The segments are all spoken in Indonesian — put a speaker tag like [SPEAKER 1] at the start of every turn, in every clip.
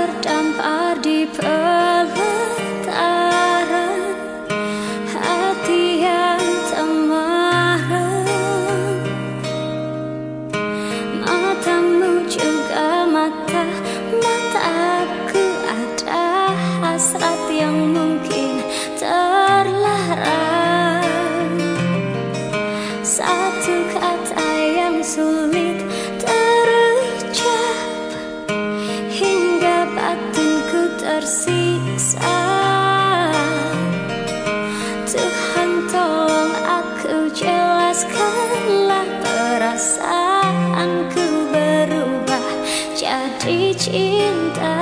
[SPEAKER 1] terdampar di pelataran hati yang temaram Matamu juga mata mataku ada hasrat yang mungkin terlarang. Satu kata yang sulit cinta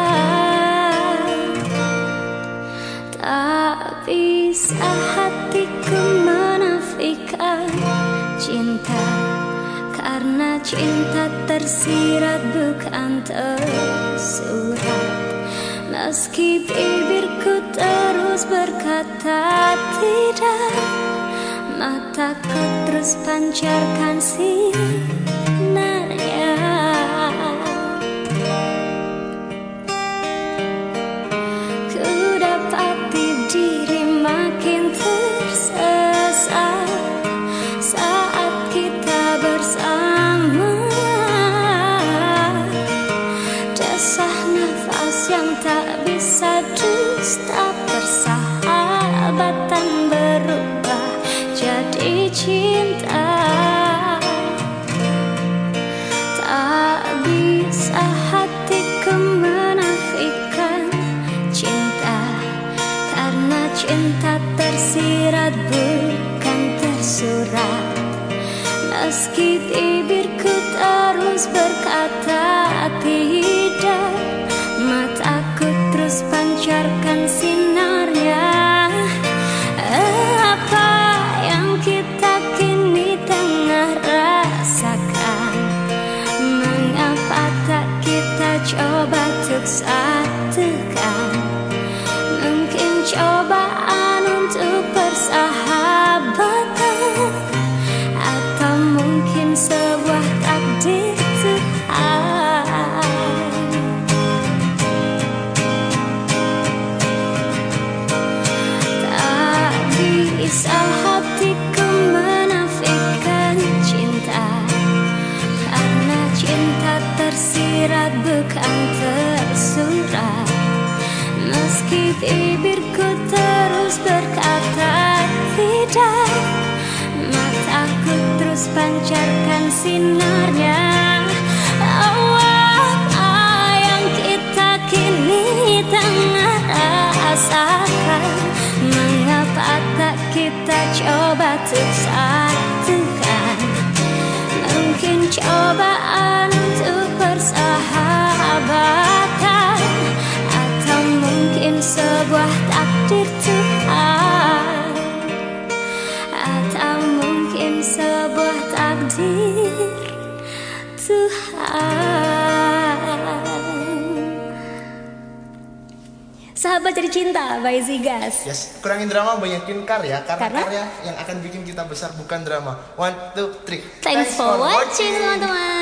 [SPEAKER 1] Tak bisa hatiku menafikan cinta Karena cinta tersirat bukan tersurat. Meski bibirku terus berkata tidak Mataku terus pancarkan sinarnya cinta tersirat bukan tersurat Meski bibirku terus berkata tidak Mataku terus pancarkan bukan tersurat Meski bibirku terus berkata tidak Mataku terus pancarkan sinarnya. Apa yang kita kini tengah Mengapa tak kita coba untuk Tuhan Sahabat Cari Cinta by Zigas
[SPEAKER 2] Yes, kurangin drama, banyakin karya karena,
[SPEAKER 1] Karena?
[SPEAKER 2] karya yang akan bikin kita besar bukan drama. One, two, three.
[SPEAKER 1] Thanks for watching teman-teman